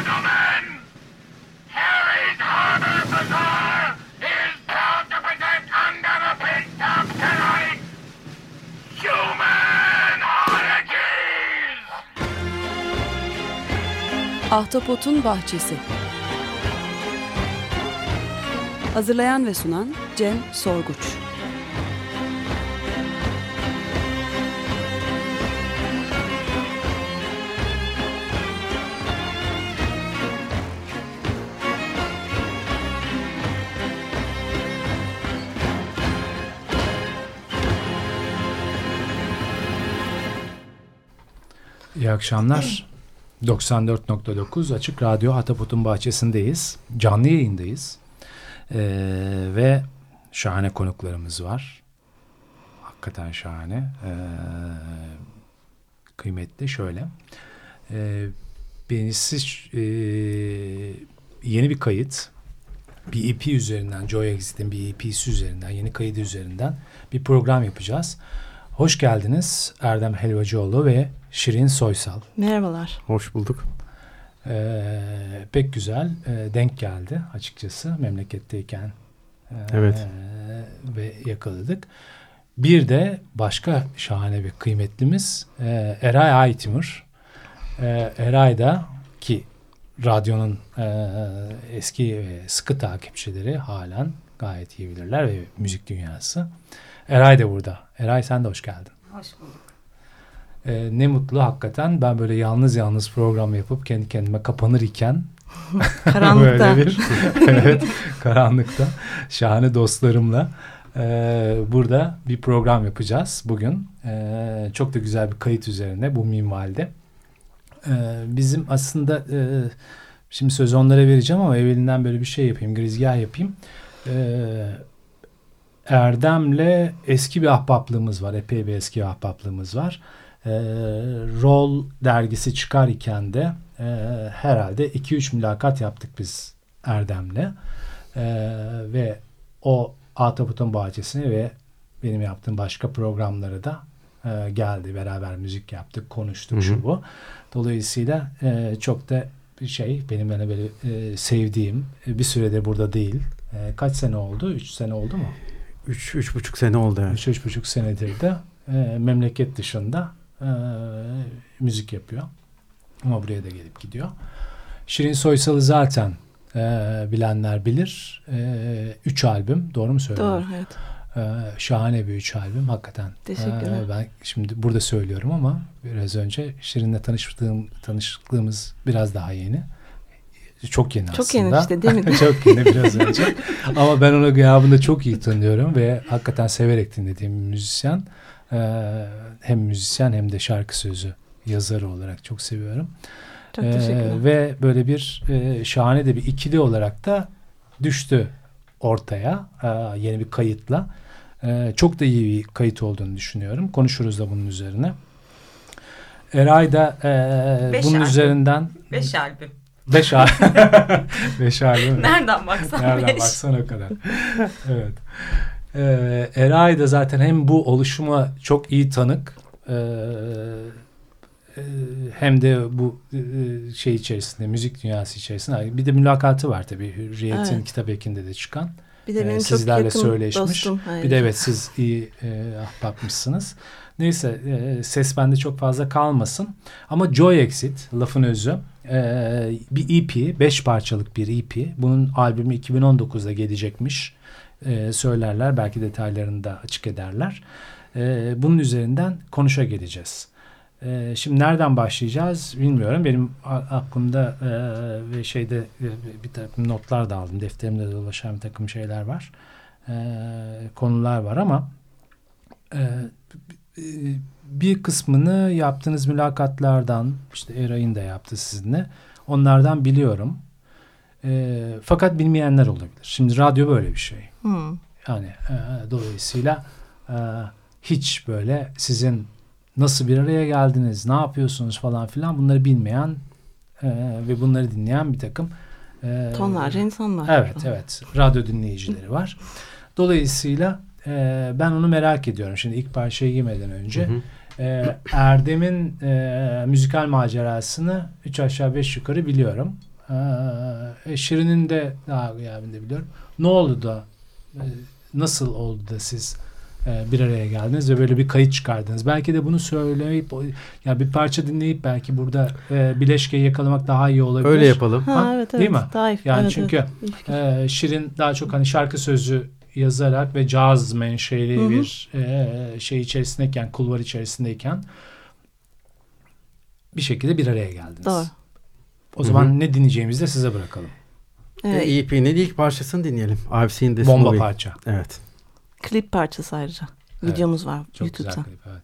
gentlemen, Harry's Harbor Bazaar is proud to present under the pink top tonight. Human Oddities! Ahtapotun Bahçesi. Hazırlayan ve sunan Cem Sorguç akşamlar. 94.9 Açık Radyo Hatapot'un bahçesindeyiz. Canlı yayındayız. Ee, ve şahane konuklarımız var. Hakikaten şahane. Ee, kıymetli şöyle. Ee, birincisi e, yeni bir kayıt. Bir EP üzerinden, Joy Exit'in bir EP'si üzerinden, yeni kaydı üzerinden bir program yapacağız. Hoş geldiniz Erdem Helvacıoğlu ve Şirin Soysal. Merhabalar. Hoş bulduk. Ee, pek güzel e, denk geldi açıkçası memleketteyken e, Evet. ve yakaladık. Bir de başka şahane bir kıymetlimiz e, Eray Aytimur. E, Eray da ki radyonun e, eski ve sıkı takipçileri halen gayet iyi bilirler ve müzik dünyası. Eray da burada. Eray sen de hoş geldin. Hoş bulduk. Ee, ne mutlu hakikaten ben böyle yalnız yalnız program yapıp kendi kendime kapanır iken Karanlıkta. böyle bir evet karanlıkta şahane dostlarımla e, burada bir program yapacağız bugün. E, çok da güzel bir kayıt üzerine bu minvalde. E, bizim aslında e, şimdi sözü onlara vereceğim ama evvelinden böyle bir şey yapayım, girizgah yapayım. E, Erdem'le eski bir ahbaplığımız var. Epey bir eski ahbaplığımız var. E, Rol dergisi çıkar iken de e, herhalde 2-3 mülakat yaptık biz Erdem'le. E, ve o Ataput'un bahçesine ve benim yaptığım başka programlara da e, geldi. Beraber müzik yaptık, konuştuk Hı hı. şu bu. Dolayısıyla e, çok da bir şey benim böyle, böyle e, sevdiğim e, bir sürede burada değil. E, kaç sene oldu? 3 sene oldu mu? Üç, üç buçuk sene oldu yani. Üç, üç buçuk senedir de e, memleket dışında e, müzik yapıyor. Ama buraya da gelip gidiyor. Şirin Soysal'ı zaten e, bilenler bilir. E, üç albüm. Doğru mu söylüyorum? Doğru evet. E, şahane bir üç albüm. Hakikaten. Teşekkürler. E, ben şimdi burada söylüyorum ama biraz önce Şirin'le tanıştığım, tanışıklığımız biraz daha yeni. Çok yeni Çok aslında. yeni işte, değil mi? çok yeni biraz önce. Ama ben onu gıyabında çok iyi tanıyorum ve hakikaten severek dinlediğim bir müzisyen. Ee, hem müzisyen hem de şarkı sözü yazarı olarak çok seviyorum. Çok Ee, ve böyle bir e, şahane de bir ikili olarak da düştü ortaya e, yeni bir kayıtla. E, çok da iyi bir kayıt olduğunu düşünüyorum. Konuşuruz da bunun üzerine. Eray da e, Beş bunun albüm. üzerinden Beş albüm. Beş ay beş ay değil mi? Nereden baksan Nereden beş. baksan o kadar. evet. Ee, Eray da zaten hem bu oluşuma çok iyi tanık ee, e, hem de bu e, şey içerisinde müzik dünyası içerisinde bir de mülakatı var tabii Hürriyet'in Evet. kitap ekinde de çıkan. Bir de e, benim çok sizlerle yakın söyleşmiş. dostum. Bir de evet siz iyi e, ahbapmışsınız. Neyse e, ses bende çok fazla kalmasın. Ama Joy Exit lafın özü e, bir EP, beş parçalık bir EP. Bunun albümü 2019'da gelecekmiş. E, söylerler belki detaylarını da açık ederler. E, bunun üzerinden konuşa geleceğiz. E, şimdi nereden başlayacağız bilmiyorum. Benim aklımda e, ve şeyde e, bir takım notlar da aldım. Defterimde dolaşan bir takım şeyler var. E, konular var ama e, e, bir kısmını yaptığınız mülakatlardan işte Eray'ın da yaptı sizinle. Onlardan biliyorum. E, fakat bilmeyenler olabilir. Şimdi radyo böyle bir şey. Hmm. Yani e, dolayısıyla e, hiç böyle sizin nasıl bir araya geldiniz, ne yapıyorsunuz falan filan bunları bilmeyen e, ve bunları dinleyen bir takım e, Tonlarca insan var. Evet, evet. Radyo dinleyicileri var. Dolayısıyla e, ben onu merak ediyorum. Şimdi ilk parçaya girmeden önce. Hı hı. E, Erdem'in e, müzikal macerasını üç aşağı beş yukarı biliyorum. Ee, Şirin'in de daha yani de biliyorum. Ne oldu da e, nasıl oldu da siz e, bir araya geldiniz ve böyle bir kayıt çıkardınız. Belki de bunu söyleyip ya bir parça dinleyip belki burada e, bileşkeyi yakalamak daha iyi olabilir. Öyle yapalım. Ha, Ha, evet evet. değil mi? Daha iyi. Yani evet, çünkü evet. E, Şirin daha çok hani şarkı sözü yazarak ve caz menşeli Hı hı. bir e, şey içerisindeyken, kulvar içerisindeyken bir şekilde bir araya geldiniz. Doğru. O zaman Hı hı. ne dinleyeceğimizi de size bırakalım. Evet, E, EP'nin ilk parçasını dinleyelim. I've seen this Bomba movie. parça. Evet. Klip parçası ayrıca. Evet, Videomuz var Çok YouTube'da. güzel klip evet.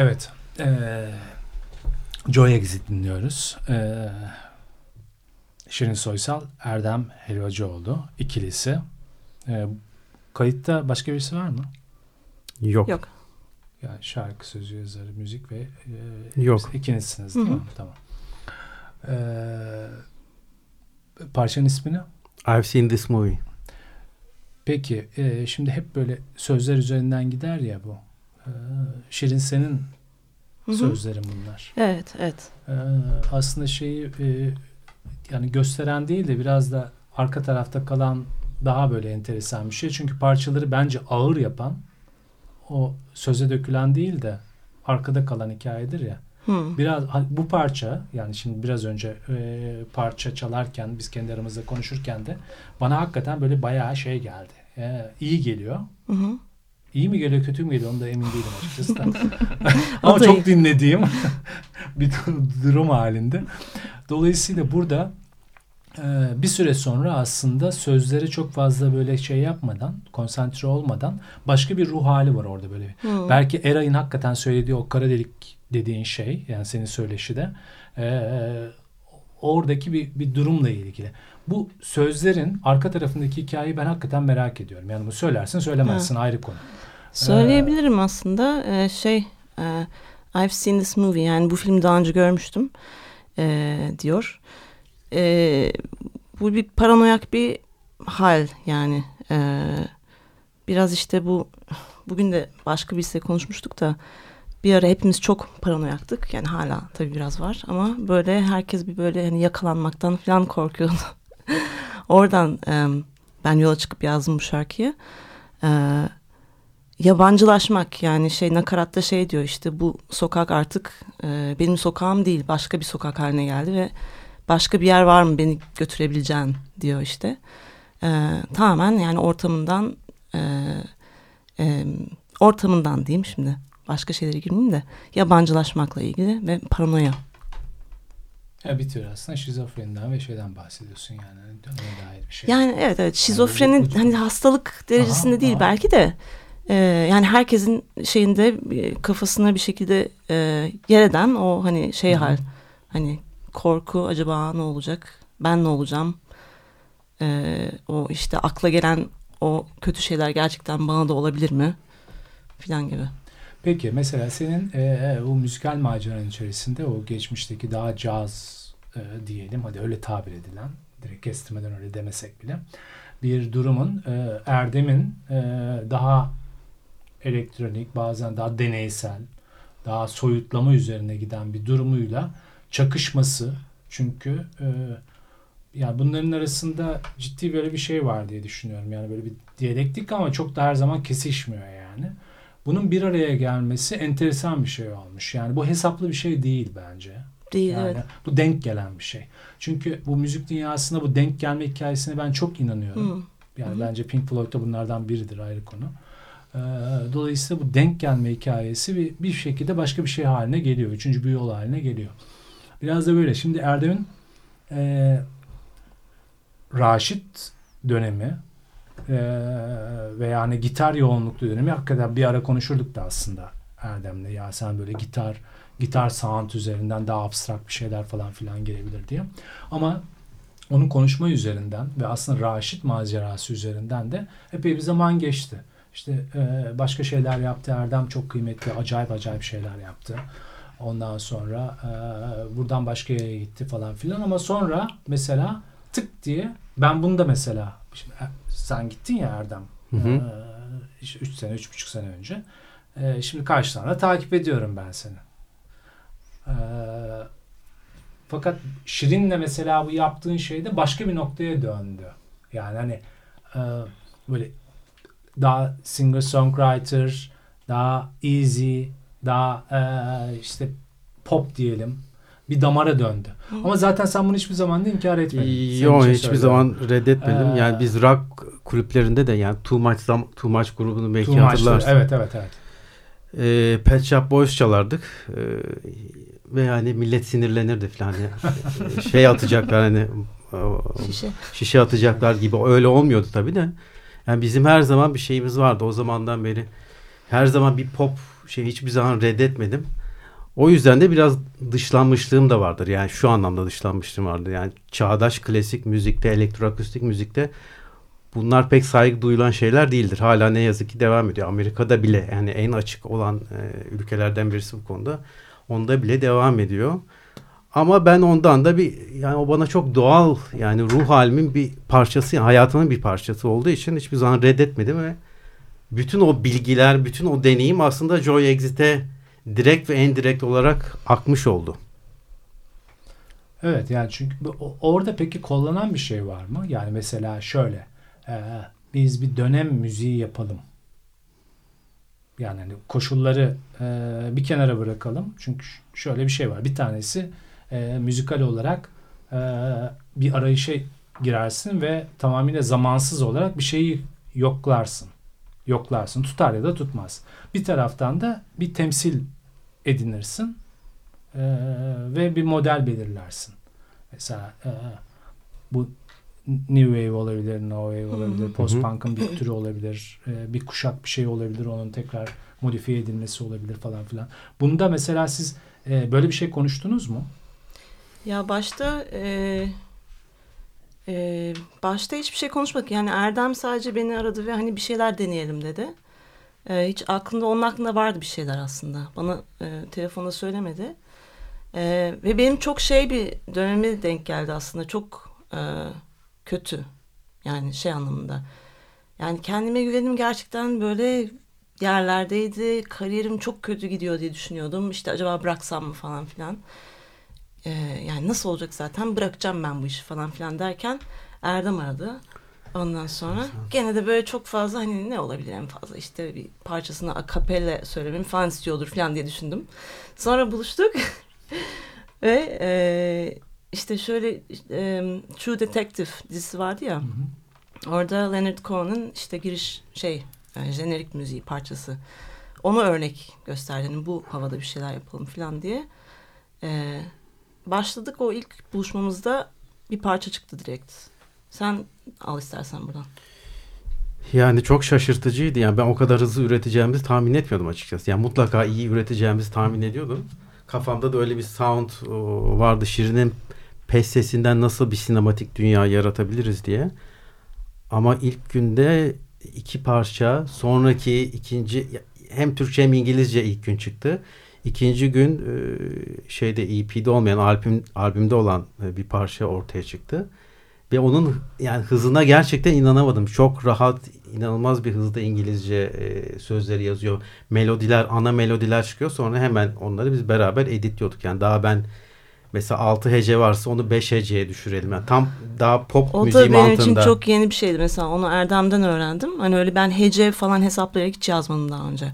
Evet. Ee, Joy Exit dinliyoruz. Ee, Şirin Soysal, Erdem Helvacıoğlu ikilisi. Ee, kayıtta başka birisi var mı? Yok. Yok. Yani şarkı sözü yazarı, müzik ve e, Yok. ikinizsiniz değil Hı hı. mi? Tamam. Ee, parçanın ismini? I've seen this movie. Peki e, şimdi hep böyle sözler üzerinden gider ya bu. Ee, Şirin senin Hı hı. sözlerin bunlar. Evet, evet. Ee, aslında şeyi e, yani gösteren değil de biraz da arka tarafta kalan daha böyle enteresan bir şey. Çünkü parçaları bence ağır yapan o söze dökülen değil de arkada kalan hikayedir ya. Hı. Biraz bu parça yani şimdi biraz önce e, parça çalarken biz kendi aramızda konuşurken de bana hakikaten böyle bayağı şey geldi. E, iyi geliyor. Hı hı. İyi mi geliyor kötü mü geliyor onu da emin değilim açıkçası da. Ama çok iyi. dinlediğim bir durum halinde. Dolayısıyla burada e, bir süre sonra aslında sözleri çok fazla böyle şey yapmadan, konsantre olmadan başka bir ruh hali var orada böyle. Hı. Belki Eray'ın hakikaten söylediği o kara delik dediğin şey yani senin söyleşide e, oradaki bir, bir durumla ilgili. Bu sözlerin arka tarafındaki hikayeyi ben hakikaten merak ediyorum. Yani bu söylersin söylemezsin ayrı konu. Söyleyebilirim aslında. Ee, şey, e, I've seen this movie. Yani bu filmi daha önce görmüştüm e, diyor. E, bu bir paranoyak bir hal yani. E, biraz işte bu bugün de başka birisiyle konuşmuştuk da bir ara hepimiz çok paranoyaktık. Yani hala tabii biraz var ama böyle herkes bir böyle hani yakalanmaktan falan korkuyordu. Oradan e, ben yola çıkıp yazdım bu şarkıyı. E, yabancılaşmak yani şey nakaratta şey diyor işte bu sokak artık e, benim sokağım değil başka bir sokak haline geldi ve başka bir yer var mı beni götürebileceğin diyor işte. E, tamamen yani ortamından e, e, ortamından diyeyim şimdi başka şeylere girmeyeyim de yabancılaşmakla ilgili ve paranoya. Ya bir tür aslında şizofreniden ve şeyden bahsediyorsun yani. Ona dair bir şey. Yani evet evet şizofrenin bu- hani hastalık derecesinde Aha, değil aha. belki de e, yani herkesin şeyinde e, kafasına bir şekilde e, yer eden o hani şey hal. Hani korku acaba ne olacak? Ben ne olacağım? E, o işte akla gelen o kötü şeyler gerçekten bana da olabilir mi? Filan gibi. Peki mesela senin e, bu müzikal maceranın içerisinde o geçmişteki daha caz e, diyelim hadi öyle tabir edilen direkt kestirmeden öyle demesek bile bir durumun e, Erdem'in e, daha elektronik bazen daha deneysel daha soyutlama üzerine giden bir durumuyla çakışması çünkü e, yani bunların arasında ciddi böyle bir şey var diye düşünüyorum. Yani böyle bir diyalektik ama çok da her zaman kesişmiyor yani. Bunun bir araya gelmesi enteresan bir şey olmuş. Yani bu hesaplı bir şey değil bence. Değil Yani evet. bu denk gelen bir şey. Çünkü bu müzik dünyasında bu denk gelme hikayesine ben çok inanıyorum. Hı. Yani Hı. bence Pink Floyd da bunlardan biridir ayrı konu. Ee, dolayısıyla bu denk gelme hikayesi bir, bir şekilde başka bir şey haline geliyor. Üçüncü bir yol haline geliyor. Biraz da böyle. Şimdi Erdem'in e, Raşit dönemi e, ve yani gitar yoğunluklu dönemi hakikaten bir ara konuşurduk da aslında Erdem'le. Ya sen böyle gitar gitar sound üzerinden daha abstrakt bir şeyler falan filan gelebilir diye. Ama onun konuşma üzerinden ve aslında Raşit macerası üzerinden de epey bir zaman geçti. İşte e, başka şeyler yaptı. Erdem çok kıymetli, acayip acayip şeyler yaptı. Ondan sonra e, buradan başka yere gitti falan filan ama sonra mesela tık diye ben bunu da mesela şimdi, e, sen gittin ya Erdem Hı hı. 3 sene, üç buçuk sene önce. E, şimdi kaç tane takip ediyorum ben seni. E, fakat Şirin'le mesela bu yaptığın şeyde başka bir noktaya döndü. Yani hani e, böyle daha singer songwriter, daha easy, daha e, işte pop diyelim bir damara döndü. Ama zaten sen bunu hiçbir zaman da inkar etmedin. Yok hiçbir söylüyorum. zaman reddetmedim. Ee, yani biz rock kulüplerinde de yani Too Much, Too Much grubunu belki Too hatırlarsın. Evet evet evet. Ee, Pet Shop Boys çalardık. Ee, ve yani millet sinirlenirdi falan. Yani, şey atacaklar hani Şişe. şişe atacaklar gibi öyle olmuyordu tabii de. Yani bizim her zaman bir şeyimiz vardı o zamandan beri. Her zaman bir pop şey hiçbir zaman reddetmedim. O yüzden de biraz dışlanmışlığım da vardır. Yani şu anlamda dışlanmışlığım vardır. Yani çağdaş klasik müzikte, elektroakustik müzikte bunlar pek saygı duyulan şeyler değildir. Hala ne yazık ki devam ediyor. Amerika'da bile yani en açık olan e, ülkelerden birisi bu konuda. Onda bile devam ediyor. Ama ben ondan da bir yani o bana çok doğal yani ruh halimin bir parçası, hayatımın bir parçası olduğu için hiçbir zaman reddetmedim ve bütün o bilgiler, bütün o deneyim aslında Joy Exit'e direkt ve endirekt olarak akmış oldu. Evet yani çünkü orada peki kollanan bir şey var mı? Yani mesela şöyle e, biz bir dönem müziği yapalım. Yani hani koşulları e, bir kenara bırakalım. Çünkü şöyle bir şey var. Bir tanesi e, müzikal olarak e, bir arayışa girersin ve tamamıyla zamansız olarak bir şeyi yoklarsın. Yoklarsın. Tutar ya da tutmaz. Bir taraftan da bir temsil edinirsin e, ve bir model belirlersin. Mesela e, bu New Wave olabilir, No Wave olabilir, Post-Punk'ın bir türü olabilir, e, bir kuşak bir şey olabilir, onun tekrar modifiye edilmesi olabilir falan filan. Bunda mesela siz e, böyle bir şey konuştunuz mu? Ya başta e, e, başta hiçbir şey konuşmadık. Yani Erdem sadece beni aradı ve hani bir şeyler deneyelim dedi. E, hiç aklında onun aklında vardı bir şeyler aslında. Bana e, telefonda söylemedi. E, ve benim çok şey bir döneme denk geldi aslında. Çok e, kötü. Yani şey anlamında. Yani kendime güvenim gerçekten böyle yerlerdeydi. Kariyerim çok kötü gidiyor diye düşünüyordum. İşte acaba bıraksam mı falan filan. Ee, yani nasıl olacak zaten bırakacağım ben bu işi falan filan derken Erdem aradı. Ondan sonra gene de böyle çok fazla hani ne olabilir en fazla işte bir parçasını a cappella söylememi falan istiyordur falan diye düşündüm. Sonra buluştuk ve e, işte şöyle e, True Detective dizisi vardı ya. Orada Leonard Cohen'ın işte giriş şey yani jenerik müziği parçası. Onu örnek gösterdi. Yani bu havada bir şeyler yapalım falan diye. Ee, başladık o ilk buluşmamızda bir parça çıktı direkt. Sen al istersen buradan. Yani çok şaşırtıcıydı. Yani ben o kadar hızlı üreteceğimizi tahmin etmiyordum açıkçası. Yani mutlaka iyi üreteceğimizi tahmin ediyordum. Kafamda da öyle bir sound vardı. Şirin'in pes sesinden nasıl bir sinematik dünya yaratabiliriz diye. Ama ilk günde iki parça, sonraki ikinci hem Türkçe hem İngilizce ilk gün çıktı. İkinci gün e, şeyde EP'de olmayan albüm albümde olan e, bir parça ortaya çıktı. Ve onun yani hızına gerçekten inanamadım. Çok rahat, inanılmaz bir hızda İngilizce e, sözleri yazıyor. Melodiler, ana melodiler çıkıyor. Sonra hemen onları biz beraber editliyorduk. Yani daha ben mesela 6 hece varsa onu 5 heceye düşürelim. Yani tam daha pop O müziği da benim mantığında. için çok yeni bir şeydi mesela. Onu Erdem'den öğrendim. Hani öyle ben hece falan hesaplayarak hiç yazmadım daha önce.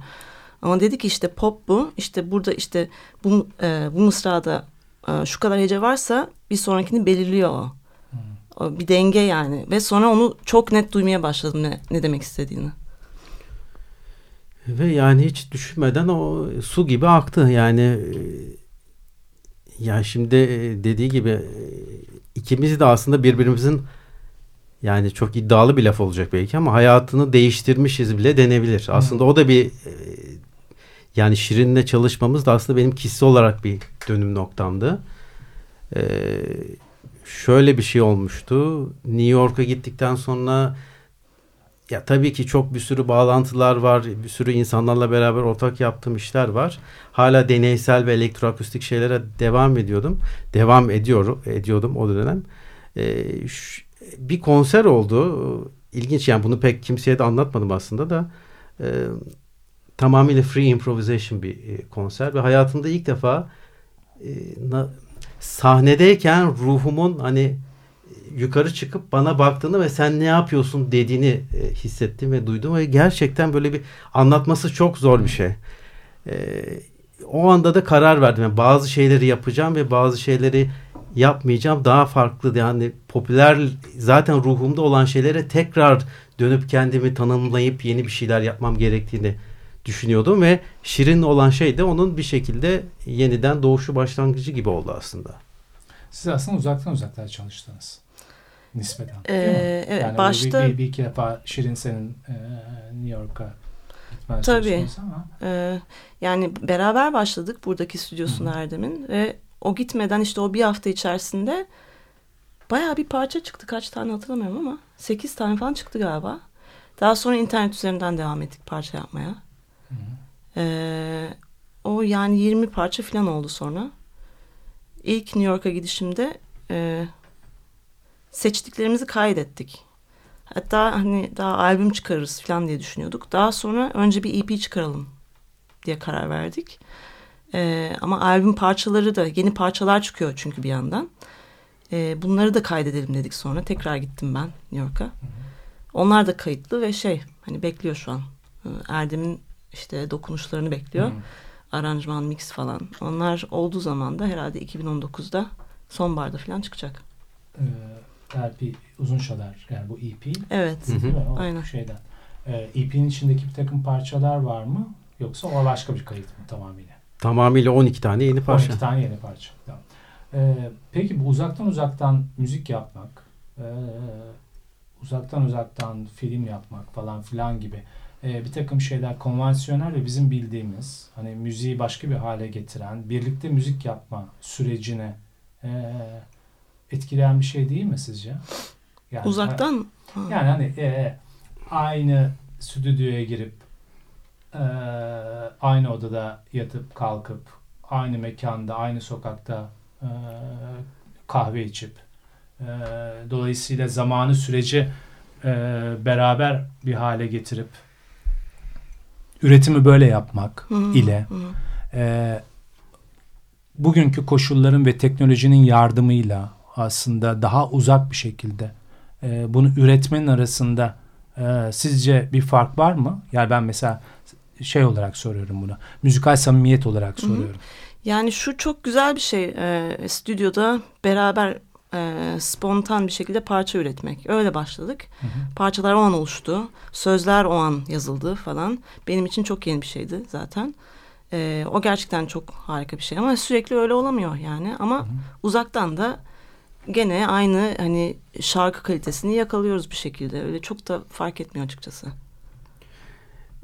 Ama dedi ki işte pop bu. İşte burada işte bu, e, bu mısrada e, şu kadar hece varsa bir sonrakini belirliyor o. O bir denge yani. Ve sonra onu çok net duymaya başladım ne, ne demek istediğini. Ve yani hiç düşünmeden o su gibi aktı. Yani e, ya şimdi e, dediği gibi e, ikimiz de aslında birbirimizin yani çok iddialı bir laf olacak belki ama hayatını değiştirmişiz bile denebilir. Aslında o da bir yani Şirin'le çalışmamız da aslında benim kişisel olarak bir dönüm noktamdı. E, şöyle bir şey olmuştu. New York'a gittikten sonra ya tabii ki çok bir sürü bağlantılar var. Bir sürü insanlarla beraber ortak yaptığım işler var. Hala deneysel ve elektroakustik şeylere devam ediyordum. Devam ediyorum, ediyordum o dönem. Ee, bir konser oldu. İlginç yani bunu pek kimseye de anlatmadım aslında da. Ee, tamamıyla free improvisation bir e, konser ve hayatımda ilk defa e, sahnedeyken ruhumun hani yukarı çıkıp bana baktığını ve sen ne yapıyorsun dediğini e, hissettim ve duydum ve gerçekten böyle bir anlatması çok zor bir şey. E, o anda da karar verdim. Yani bazı şeyleri yapacağım ve bazı şeyleri yapmayacağım. Daha farklı yani popüler zaten ruhumda olan şeylere tekrar dönüp kendimi tanımlayıp yeni bir şeyler yapmam gerektiğini düşünüyordum ve Şirin olan şey de onun bir şekilde yeniden doğuşu başlangıcı gibi oldu aslında. Siz aslında uzaktan uzaktan çalıştınız. Nispeten. Ee, evet, yani başta- bir, bir, bir iki defa Şirin senin e, New York'a Tabii. ama Ee, yani beraber başladık buradaki stüdyosunda Erdem'in ve o gitmeden işte o bir hafta içerisinde bayağı bir parça çıktı. Kaç tane hatırlamıyorum ama 8 tane falan çıktı galiba. Daha sonra internet üzerinden devam ettik parça yapmaya. Ee, o yani 20 parça falan oldu sonra. İlk New York'a gidişimde e, seçtiklerimizi kaydettik. Hatta hani daha albüm çıkarırız falan diye düşünüyorduk. Daha sonra önce bir EP çıkaralım diye karar verdik. Ee, ama albüm parçaları da yeni parçalar çıkıyor çünkü bir yandan. Ee, bunları da kaydedelim dedik sonra. Tekrar gittim ben New York'a. Onlar da kayıtlı ve şey hani bekliyor şu an. Ee, Erdem'in işte dokunuşlarını bekliyor. Aranjman, mix falan. Onlar olduğu zaman da herhalde 2019'da sonbaharda falan çıkacak. Ee, LP uzun şalar yani bu EP. Evet. Hı hı. O Aynen. şeyden. Ee, EP'nin içindeki bir takım parçalar var mı? Yoksa o başka bir kayıt mı tamamıyla? Tamamıyla 12 tane yeni parça. 12 tane yeni parça. Tamam. Ee, peki bu uzaktan uzaktan müzik yapmak, ee, uzaktan uzaktan film yapmak falan filan gibi ee, bir takım şeyler konvansiyonel ve bizim bildiğimiz hani müziği başka bir hale getiren, birlikte müzik yapma sürecini ee, etkileyen bir şey değil mi sizce? Yani, Uzaktan Ha. yani hani e, aynı stüdyoya girip e, aynı odada yatıp kalkıp aynı mekanda, aynı sokakta e, kahve içip e, dolayısıyla zamanı süreci e, beraber bir hale getirip üretimi böyle yapmak Hı hı, ile hı hı. e, bugünkü koşulların ve teknolojinin yardımıyla aslında daha uzak bir şekilde e, bunu üretmenin arasında e, sizce bir fark var mı? Yani ben mesela şey olarak soruyorum bunu. Müzikal samimiyet olarak Hı hı. soruyorum. Yani şu çok güzel bir şey e, stüdyoda beraber e, spontan bir şekilde parça üretmek. Öyle başladık. Hı hı. Parçalar o an oluştu. Sözler o an yazıldı falan. Benim için çok yeni bir şeydi zaten. E, o gerçekten çok harika bir şey ama sürekli öyle olamıyor yani. Ama uzaktan da gene aynı hani şarkı kalitesini yakalıyoruz bir şekilde. Öyle çok da fark etmiyor açıkçası.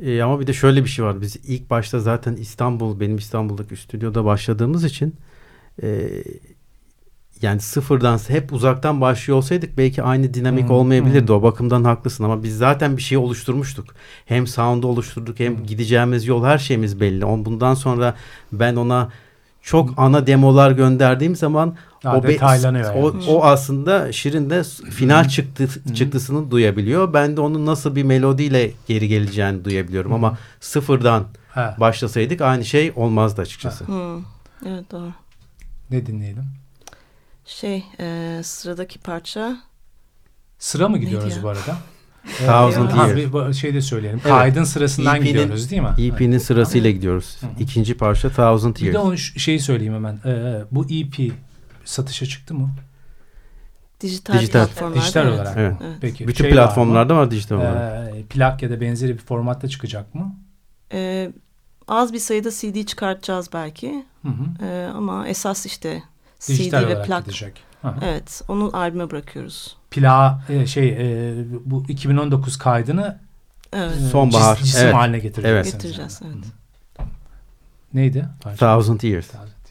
Ee, ama bir de şöyle bir şey var. Biz ilk başta zaten İstanbul, benim İstanbul'daki stüdyoda başladığımız için e, yani sıfırdan hep uzaktan başlıyor olsaydık belki aynı dinamik Hmm, olmayabilirdi. O bakımdan haklısın ama biz zaten bir şey oluşturmuştuk. Hem sound'u oluşturduk hem Hmm. gideceğimiz yol her şeyimiz belli. On bundan sonra ben ona çok ana demolar gönderdiğim zaman Daha o, be- o, o aslında Şirin de final çıktı, Hı. çıktısını duyabiliyor. Ben de onun nasıl bir melodiyle geri geleceğini duyabiliyorum. Hı. Ama sıfırdan Ha, başlasaydık aynı şey olmazdı açıkçası. Hı. Evet doğru. ne dinleyelim? Şey e, sıradaki parça Sıra mı gidiyoruz bu arada? Thousand ha, Year. bir, şey de söyleyelim. Evet. Kaydın sırasından EP'nin gidiyoruz değil mi? EP'nin sırasıyla gidiyoruz. Hı hı. İkinci parça Thousand Bir de onu ş- şeyi söyleyeyim hemen. Ee, bu EP satışa çıktı mı? dijital, Dijital. platformlarda. Dijital evet. olarak. Evet. Evet. Peki. Bütün şey var mı? platformlarda var dijital olarak. Ee, plak ya da benzeri bir formatta çıkacak mı? Ee, az bir sayıda CD çıkartacağız belki Hı hı. Ee, ama esas işte Dijital CD ve plak. gidecek. Evet, onu albüme bırakıyoruz. Plağı e, şey e, bu 2019 kaydını Evet, e, Sonbahar, cis- cisim evet. haline getireceksiniz. Evet. getireceğiz. Evet. Neydi? Thousand Years. Thousand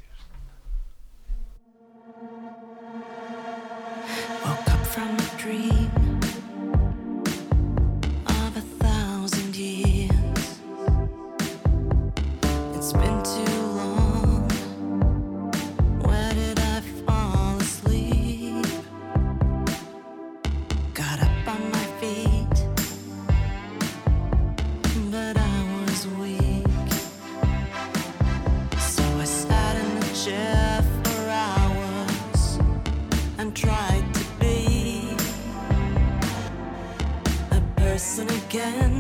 again.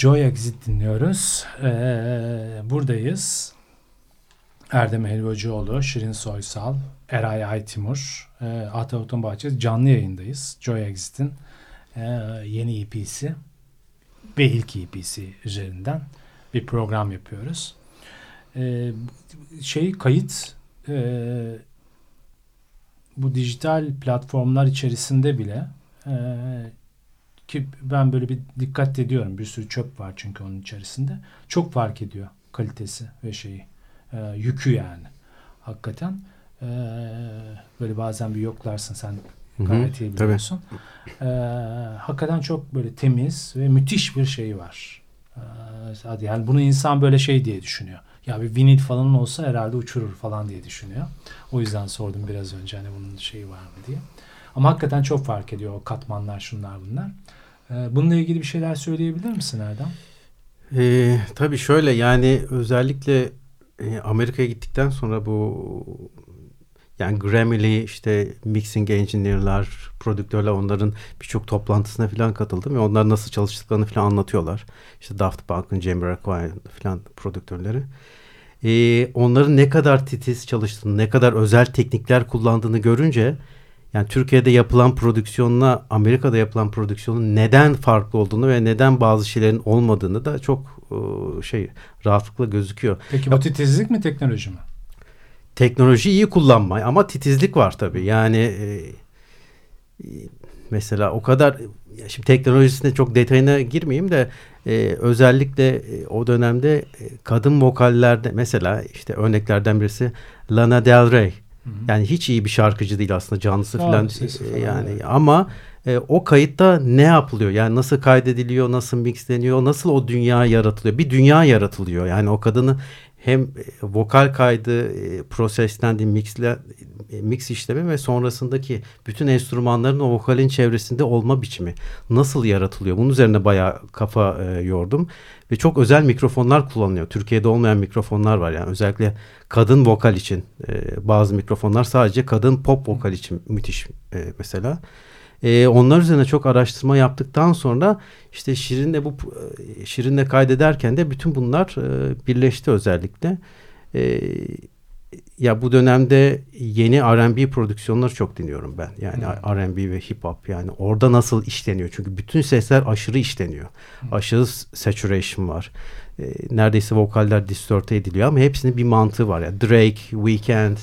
Joy Exit dinliyoruz. Ee, buradayız. Erdem Helvacıoğlu, Şirin Soysal, Eray Aytimur, e, Ahtapot'un Bahçesi canlı yayındayız. Joy Exit'in e, yeni EP'si ve ilk EP'si üzerinden bir program yapıyoruz. E, şey kayıt e, bu dijital platformlar içerisinde bile e, ki ben böyle bir dikkat ediyorum. Bir sürü çöp var çünkü onun içerisinde. Çok fark ediyor kalitesi ve şeyi. E, yükü yani. Hakikaten. E, böyle bazen bir yoklarsın sen gayet iyi biliyorsun. E, hakikaten çok böyle temiz ve müthiş bir şeyi var. E, yani bunu insan böyle şey diye düşünüyor. Ya bir vinil falan olsa herhalde uçurur falan diye düşünüyor. O yüzden sordum biraz önce hani bunun şeyi var mı diye. Ama hakikaten çok fark ediyor o katmanlar şunlar bunlar. Ee, bununla ilgili bir şeyler söyleyebilir misin Erdem? Ee, tabii şöyle yani özellikle e, Amerika'ya gittikten sonra bu yani Grammy'li işte mixing engineer'lar, prodüktörler onların birçok toplantısına falan katıldım ve onlar nasıl çalıştıklarını falan anlatıyorlar. İşte Daft Punk'ın, Jamiroquai falan prodüktörleri. Ee, onların ne kadar titiz çalıştığını, ne kadar özel teknikler kullandığını görünce yani Türkiye'de yapılan prodüksiyonla Amerika'da yapılan prodüksiyonun neden farklı olduğunu ve neden bazı şeylerin olmadığını da çok e, şey rahatlıkla gözüküyor. Peki bu titizlik mi teknoloji mi? Teknoloji iyi kullanma ama titizlik var tabii. Yani e, mesela o kadar şimdi teknolojisine çok detayına girmeyeyim de e, özellikle e, o dönemde e, kadın vokallerde mesela işte örneklerden birisi Lana Del Rey. Yani hiç iyi bir şarkıcı değil aslında canlısı ol, falan sesi e, falan, yani evet. ama e, o kayıtta ne yapılıyor? Yani nasıl kaydediliyor, nasıl mixleniyor, nasıl o dünya yaratılıyor? Bir dünya yaratılıyor. Yani o kadını hem e, vokal kaydı, e, proseslendi, mixle, e, mix işlemi ve sonrasındaki bütün enstrümanların o vokalin çevresinde olma biçimi nasıl yaratılıyor? Bunun üzerine bayağı kafa e, yordum ve çok özel mikrofonlar kullanılıyor. Türkiye'de olmayan mikrofonlar var yani özellikle kadın vokal için e, bazı mikrofonlar sadece kadın pop vokal için müthiş e, mesela. E, onlar üzerine çok araştırma yaptıktan sonra işte Şirin'le bu e, Şirin'le kaydederken de bütün bunlar e, birleşti özellikle. E, ya bu dönemde yeni R&B prodüksiyonları çok dinliyorum ben. Yani R&B ve hip hop yani orada nasıl işleniyor? Çünkü bütün sesler aşırı işleniyor. Aşırı saturation var. E, neredeyse vokaller distörte ediliyor ama hepsinin bir mantığı var. Yani Drake, Weeknd,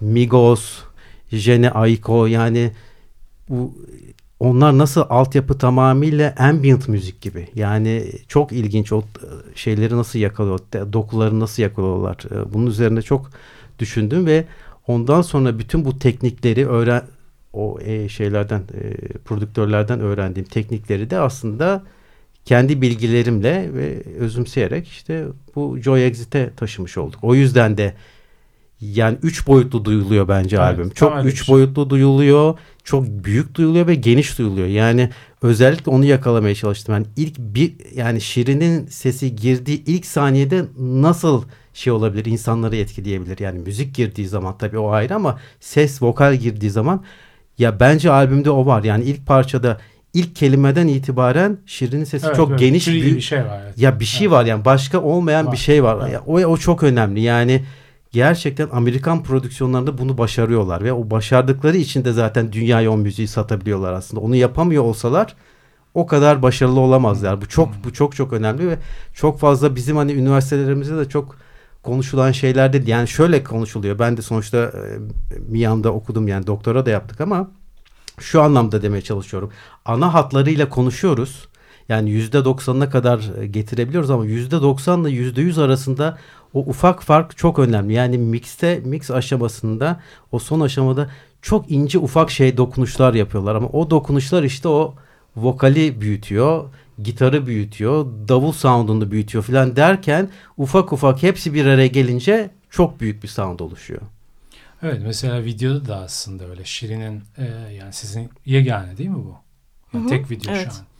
Migos, Jene Aiko yani bu onlar nasıl altyapı tamamıyla ambient müzik gibi. Yani çok ilginç o e, şeyleri nasıl yakalıyor, dokuları nasıl yakalıyorlar. E, Bunun üzerine çok düşündüm ve Ondan sonra bütün bu teknikleri öğren o e, şeylerden prodüktörlerden öğrendiğim teknikleri de aslında kendi bilgilerimle ve özümseyerek işte bu Joy Exit'e taşımış olduk. O yüzden de yani üç boyutlu duyuluyor bence Evet, albüm. Çok bir üç şey. boyutlu duyuluyor. Çok büyük duyuluyor ve geniş duyuluyor. Yani özellikle onu yakalamaya çalıştım. Yani ilk bir yani Şirin'in sesi girdiği ilk saniyede nasıl şey olabilir, insanları etkileyebilir. Yani müzik girdiği zaman tabii o ayrı ama ses, vokal girdiği zaman ya bence albümde o var. Yani ilk parçada ilk kelimeden itibaren Şirin'in sesi Evet, çok evet. geniş büyük bir şey var. Evet. ya bir şey Evet. var yani başka olmayan Var. bir şey var. Evet. Ya o o çok önemli. Yani gerçekten Amerikan prodüksiyonlarında bunu başarıyorlar ve o başardıkları için de zaten dünyaya o müziği satabiliyorlar aslında. Onu yapamıyor olsalar o kadar başarılı olamazlar. Bu çok bu çok çok önemli ve çok fazla bizim hani üniversitelerimizde de çok konuşulan şeyler de yani şöyle konuşuluyor. Ben de sonuçta e, Miyan'da okudum yani doktora da yaptık ama şu anlamda demeye çalışıyorum. Ana hatlarıyla konuşuyoruz. Yani yüzde doksanına kadar e, getirebiliyoruz ama yüzde doksanla yüzde yüz arasında o ufak fark çok önemli. Yani mixte mix aşamasında o son aşamada çok ince ufak şey dokunuşlar yapıyorlar ama o dokunuşlar işte o vokali büyütüyor, gitarı büyütüyor, davul sound'unu büyütüyor falan derken ufak ufak hepsi bir araya gelince çok büyük bir sound oluşuyor. Evet mesela videoda da aslında öyle. Şirin'in e, yani sizin yegane değil mi bu? Yani Hı hı, tek video evet. şu an.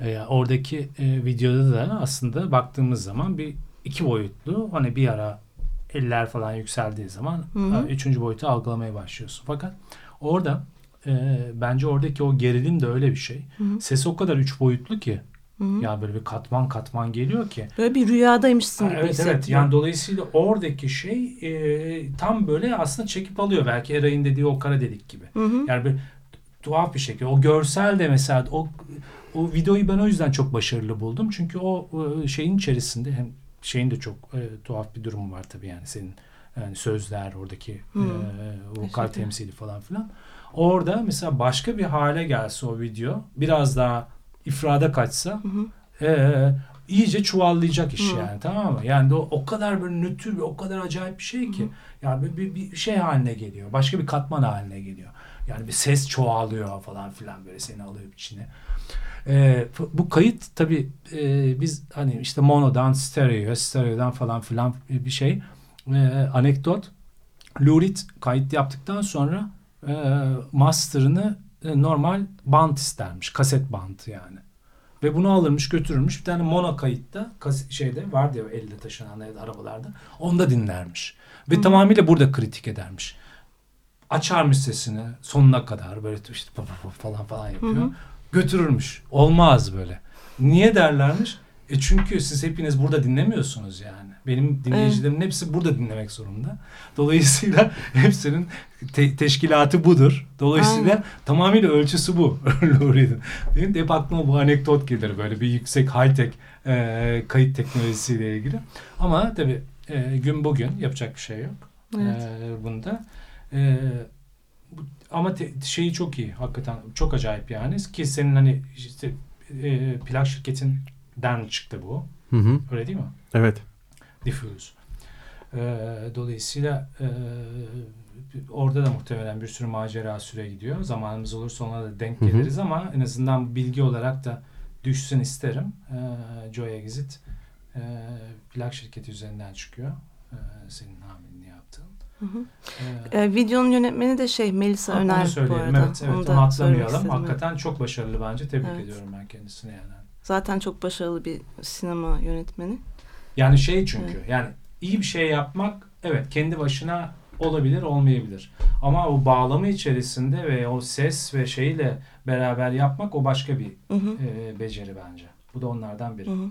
E, oradaki e, videoda da aslında baktığımız zaman bir iki boyutlu hani bir ara eller falan yükseldiği zaman Hı hı. e, üçüncü boyutu algılamaya başlıyorsun. Fakat orada e, bence oradaki o gerilim de öyle bir şey. Hı hı. Ses o kadar üç boyutlu ki Hı hı. yani böyle bir katman katman geliyor ki. Böyle bir rüyadaymışsın gibi Evet evet yani dolayısıyla oradaki şey e, tam böyle aslında çekip alıyor belki Eray'ın dediği o kara delik gibi. Hı hı. Yani bir tuhaf bir şekilde o görsel de mesela o o videoyu ben o yüzden çok başarılı buldum. Çünkü o e, şeyin içerisinde hem şeyin de çok e, tuhaf bir durumu var tabii yani senin yani sözler oradaki Hmm. e, vokal Teşekkür. temsili falan filan. Orada mesela başka bir hale gelse o video biraz daha ifrada kaçsa e, iyice çuvallayacak iş Hı. yani tamam mı? Yani de o, o kadar böyle nötr ve o kadar acayip bir şey ki yani bir, bir, bir şey haline geliyor. Başka bir katman haline geliyor. Yani bir ses çoğalıyor falan filan böyle seni alıyor içine. E, bu kayıt tabii e, biz hani işte monodan stereoya, stereodan falan filan bir şey. E, anekdot. Lurid kayıt yaptıktan sonra e, master'ını e, normal bant istermiş. Kaset bantı yani. Ve bunu alırmış götürürmüş. Bir tane mono kayıtta kas- şeyde vardı ya elde taşınan da arabalarda. Onda dinlermiş. Ve tamamıyla burada kritik edermiş. Açarmış sesini sonuna kadar böyle işte falan falan yapıyor. Hı hı. Götürürmüş. Olmaz böyle. Niye derlermiş? E çünkü siz hepiniz burada dinlemiyorsunuz yani. Benim dinleyicilerimin hepsi burada dinlemek zorunda. Dolayısıyla hepsinin te- teşkilatı budur. Dolayısıyla Aynen. tamamıyla ölçüsü bu. Lurid'in. Benim de hep aklıma bu anekdot gelir böyle bir yüksek high tech e, kayıt teknolojisiyle ilgili. Ama tabii e, gün bugün yapacak bir şey yok. Evet. E, bunda. E, ama te- şeyi çok iyi hakikaten çok acayip yani ki senin hani işte e, plak şirketinden çıktı bu Hı hı. öyle değil mi? Evet. Diffuse. E, dolayısıyla e, orada da muhtemelen bir sürü macera süre gidiyor. Zamanımız olursa ona da denk Hı hı. geliriz ama en azından bilgi olarak da düşsün isterim. E, Joy Exit e, plak şirketi üzerinden çıkıyor. E, senin yaptığın. Hı hı. E, E, videonun yönetmeni de şey Melisa Ha, onu Öner bu söyleyelim. arada. Evet, evet. Onu Onu, atlamayalım. evet. Hakikaten çok başarılı bence. Tebrik Evet. ediyorum ben kendisine yani. Zaten çok başarılı bir sinema yönetmeni. Yani şey çünkü yani iyi bir şey yapmak evet kendi başına olabilir olmayabilir. Ama o bağlama içerisinde ve o ses ve şeyle beraber yapmak o başka bir Hı hı. e, beceri bence. Bu da onlardan biri. Hı hı.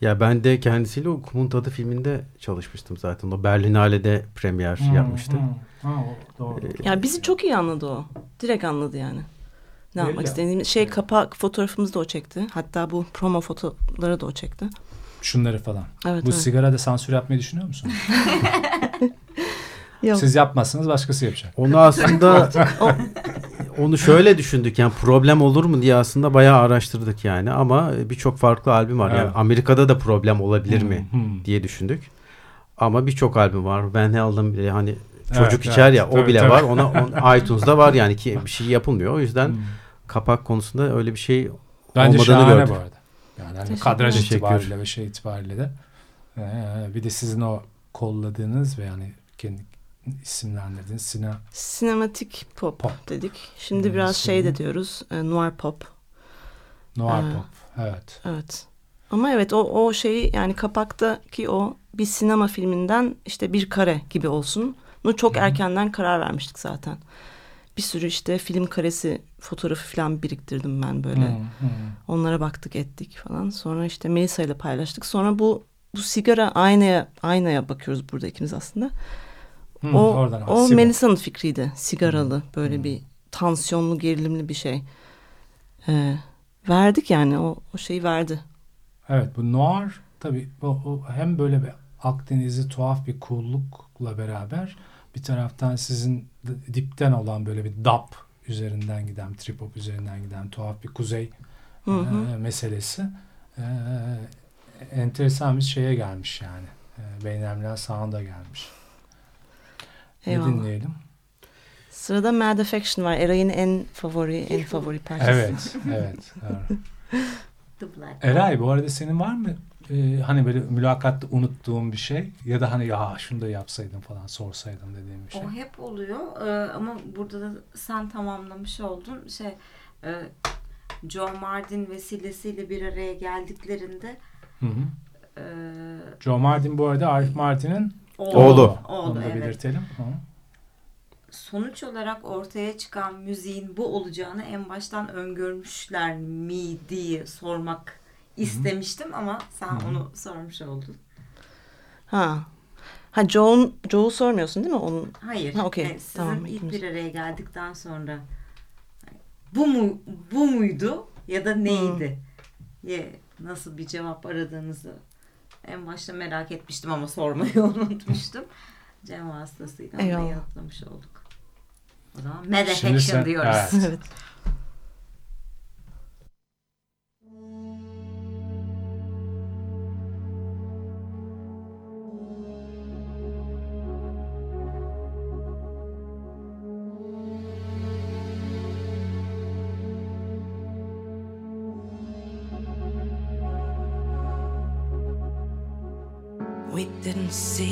Ya ben de kendisiyle o Kumun Tadı filminde çalışmıştım zaten. O Berlinale'de premier Hmm, yapmıştı. hmm. Ha, o, doğru. Ya bizi çok iyi anladı o. Direkt anladı yani. Ne yapmak ya. istediğimiz şey Evet. kapak fotoğrafımızı da o çekti. Hatta bu promo fotoları da o çekti. Şunları falan. Evet, Bu evet. sigara da sansür yapmayı düşünüyor musun? Yok. Siz yapmazsanız başkası yapacak. Onu aslında onu şöyle düşündük yani problem olur mu diye aslında bayağı araştırdık yani ama birçok farklı albüm var. Yani Evet. Amerika'da da problem olabilir mi Hmm, hmm. diye düşündük. Ama birçok albüm var. Van Halen bile hani çocuk Evet, içer evet. ya o Tabii, bile tabii. var. Ona on, iTunes'da var yani ki bir şey yapılmıyor. O yüzden Hmm. kapak konusunda öyle bir şey Bence olmadığını şahane gördüm. bu arada. Yani hani kadraj itibariyle ve şey itibariyle de. Ee, bir de sizin o kolladığınız ve yani kendi isimlendirdiğiniz Sina Sinematik pop, Pop. dedik. Şimdi Hmm, biraz şey de diyoruz. e, noir pop. Noir Ee, Pop. Evet. Evet. Ama evet o o şeyi yani kapaktaki o bir sinema filminden işte bir kare gibi olsun. Bunu çok Hı hı. erkenden karar vermiştik zaten. Bir sürü işte film karesi fotoğrafı falan biriktirdim ben böyle. Hmm. Onlara baktık ettik falan. Sonra işte Melisa ile paylaştık. Sonra bu bu sigara aynaya aynaya bakıyoruz burada ikimiz aslında. Hmm, o oradan o Sibo. Melisa'nın fikriydi. Sigaralı böyle Hmm. bir tansiyonlu gerilimli bir şey. Ee, verdik yani o, o şeyi verdi. Evet bu noir tabii o, o hem böyle bir Akdeniz'i tuhaf bir cool'lukla beraber bir taraftan sizin dipten olan böyle bir dap üzerinden giden trip hop üzerinden giden tuhaf bir kuzey Hı hı. e, meselesi e, enteresan bir şeye gelmiş yani. E, Beynelmiler Sound'a gelmiş. Ne Eyvallah. dinleyelim? Sırada Mad Affection var. Eray'ın en favori, en favori parçası. Evet, evet. Eray bu arada senin var mı e, hani böyle mülakatta unuttuğun bir şey ya da hani ya şunu da yapsaydım falan sorsaydım dediğim bir şey. O hep oluyor Ee, ama burada da sen tamamlamış oldun. Şey e, Joe Martin vesilesiyle bir araya geldiklerinde Hı hı. e, Joe Martin bu arada Arif Martin'in oğlu. Oğlu. Oğlu, Onu da evet. belirtelim. Hı. Sonuç olarak ortaya çıkan müziğin bu olacağını en baştan öngörmüşler mi diye sormak istemiştim ama sen Hı hı. onu sormuş oldun. Ha. Ha Joe'un Joe'u sormuyorsun değil mi? Onun Hayır. Ha, okey. Yani sizin Tamam, ilk ikimiz. bir araya geldikten sonra bu mu bu muydu ya da neydi? Ye, nasıl bir cevap aradığınızı en başta merak etmiştim ama sormayı unutmuştum. Cem vasıtasıyla onu yanıtlamış olduk. O zaman Mad diyoruz. evet. See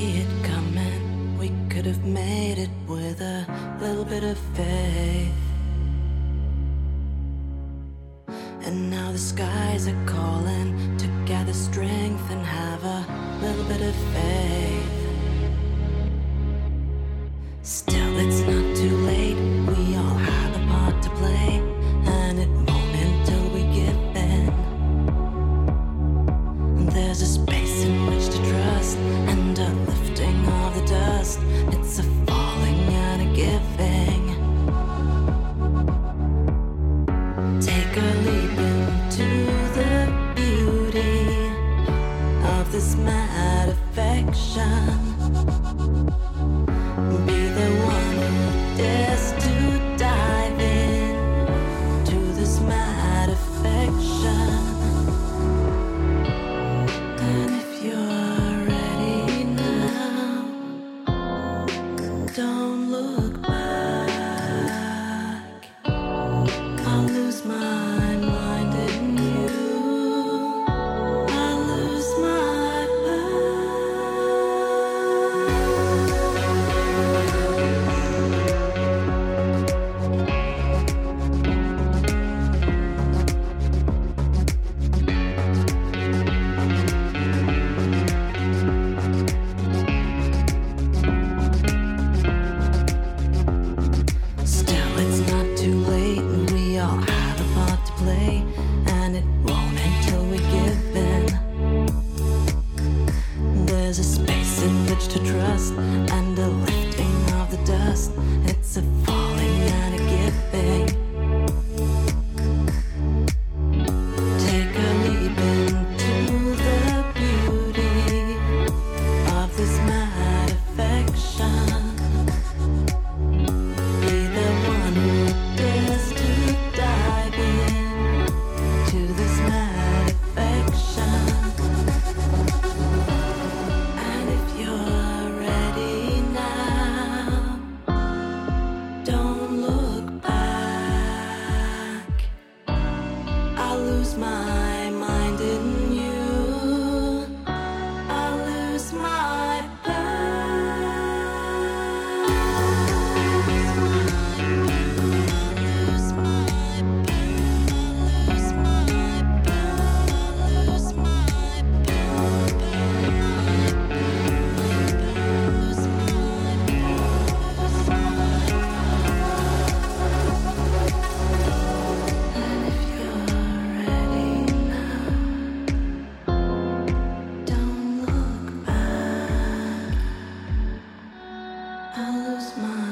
smile.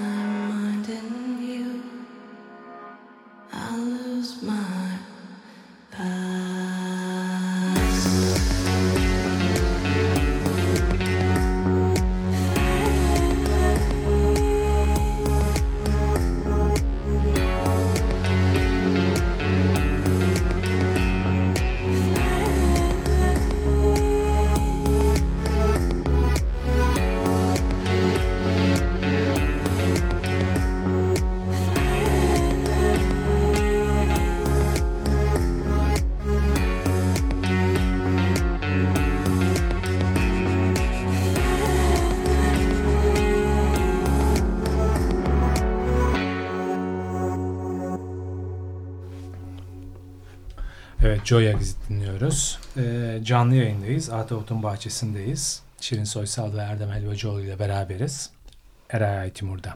Joy Exit dinliyoruz. Ee, canlı yayındayız. Ahtapot'un bahçesindeyiz. Şirin Soysal ve Erdem Helvacıoğlu ile beraberiz. Eray Aytimur'da.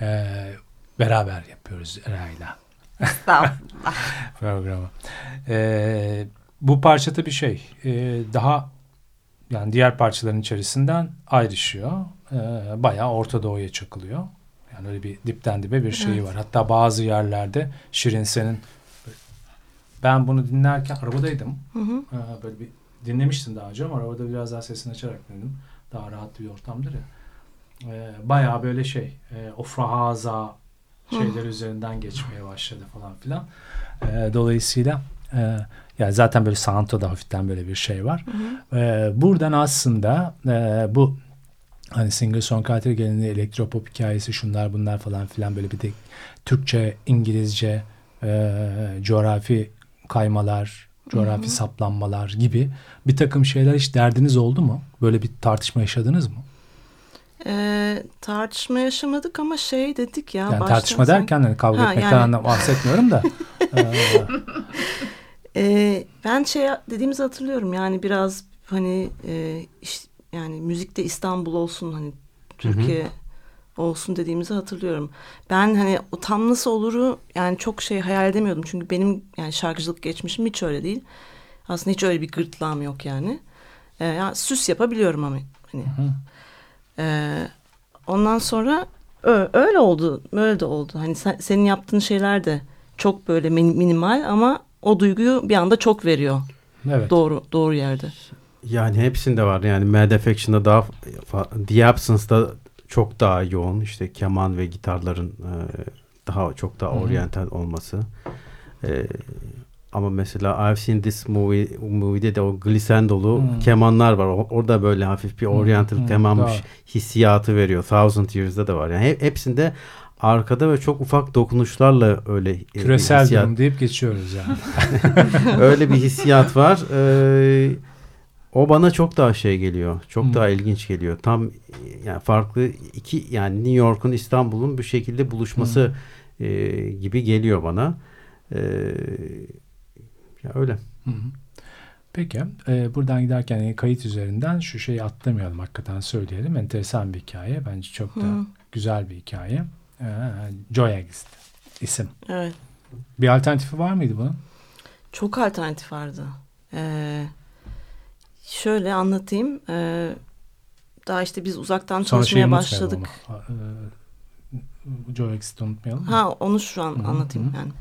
Ee, beraber yapıyoruz Eray'la Estağfurullah. programı. Ee, bu parça tabii şey e, daha yani diğer parçaların içerisinden ayrışıyor. Ee, bayağı Orta Doğu'ya çakılıyor. Yani öyle bir dipten dibe bir şeyi var. Hatta bazı yerlerde Şirin Sen'in ben bunu dinlerken arabadaydım. Hı hı. Ee, böyle bir dinlemiştim daha önce ama arabada biraz daha sesini açarak dinledim. Daha rahat bir ortamdır ya. Ee, bayağı böyle şey e, ofrahaza şeyler üzerinden geçmeye başladı falan filan. Ee, dolayısıyla e, yani zaten böyle Santo'da hafiften böyle bir şey var. Ee, buradan aslında e, bu hani singer songwriter geleneği elektropop hikayesi şunlar bunlar falan filan böyle bir de Türkçe, İngilizce, e, coğrafi kaymalar, coğrafi saplanmalar gibi bir takım şeyler hiç derdiniz oldu mu? Böyle bir tartışma yaşadınız mı? Ee, tartışma yaşamadık ama şey dedik ya. Yani tartışma derken hani kavga Ha, etmekten yani- bahsetmiyorum da. Ee, Ee, ben şey dediğimizi hatırlıyorum yani biraz hani e, iş- yani müzikte İstanbul olsun hani Türkiye olsun dediğimizi hatırlıyorum. Ben hani o tam nasıl oluru yani çok şey hayal edemiyordum çünkü benim yani şarkıcılık geçmişim hiç öyle değil. Aslında hiç öyle bir gırtlağım yok yani. Ee, ya süs yapabiliyorum ama hani. Ee, ondan sonra ö- öyle oldu, öyle de oldu. Hani sen- senin yaptığın şeyler de çok böyle min- minimal ama o duyguyu bir anda çok veriyor. evet. Doğru doğru yerde. Yani hepsinde var. Yani Mad Affection'da daha The Absence'da çok daha yoğun. İşte keman ve gitarların e, daha çok daha oryantal olması. E, ama mesela I've seen this movie movie'de de o glissandolu Hı. kemanlar var. O- orada böyle hafif bir oriental hı, kemanmış doğru. hissiyatı veriyor. Thousand Years'da da var. Yani he- hepsinde arkada ve çok ufak dokunuşlarla öyle e, Küresel hissiyat- durum deyip geçiyoruz yani. Öyle bir hissiyat var. Ee, o bana çok daha şey geliyor. Çok Hmm. daha ilginç geliyor. Tam yani farklı iki yani New York'un İstanbul'un bu şekilde buluşması e, gibi geliyor bana. Ee, ya öyle. Hı hı. Peki. e, buradan giderken e, kayıt üzerinden şu şeyi atlamayalım hakikaten söyleyelim. Enteresan bir hikaye. Bence çok da güzel bir hikaye. E, Joy Exit isim. Evet. Bir alternatifi var mıydı bunun? Çok alternatif vardı. Ee, şöyle anlatayım. Ee, daha işte biz uzaktan Sonra çalışmaya başladık. ama. E, Joy Exit'i unutmayalım. Ha onu şu an Hı hı, anlatayım yani.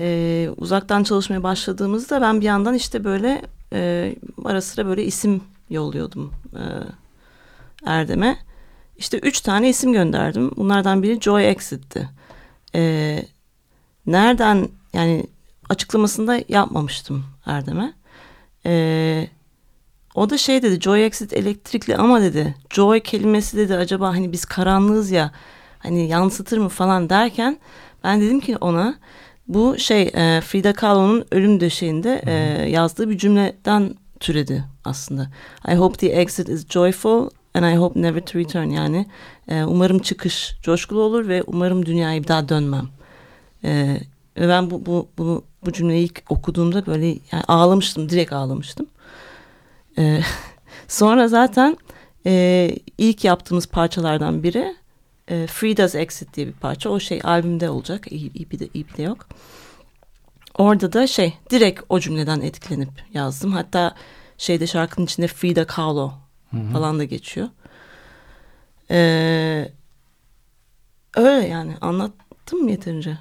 Ee, uzaktan çalışmaya başladığımızda ben bir yandan işte böyle e, ara sıra böyle isim yolluyordum e, Erdem'e. İşte üç tane isim gönderdim. Bunlardan biri Joy Exit'ti. Ee, nereden yani açıklamasında yapmamıştım Erdem'e. Ee, o da şey dedi Joy Exit elektrikli ama dedi Joy kelimesi dedi acaba hani biz karanlığız ya hani yansıtır mı falan derken ben dedim ki ona bu şey e, Frida Kahlo'nun ölüm döşeğinde e, yazdığı bir cümleden türedi aslında. I hope the exit is joyful and I hope never to return yani e, umarım çıkış coşkulu olur ve umarım dünyaya bir daha dönmem. E, ve ben bu, bu, bunu, bu cümleyi ilk okuduğumda böyle yani ağlamıştım direkt ağlamıştım. E, sonra zaten e, ilk yaptığımız parçalardan biri e, Frida's Exit diye bir parça. O şey albümde olacak. EP'de, EP'de yok. Orada da şey direkt o cümleden etkilenip yazdım. Hatta şeyde şarkının içinde Frida Kahlo falan da geçiyor. Ee, öyle yani anlattım mı yeterince?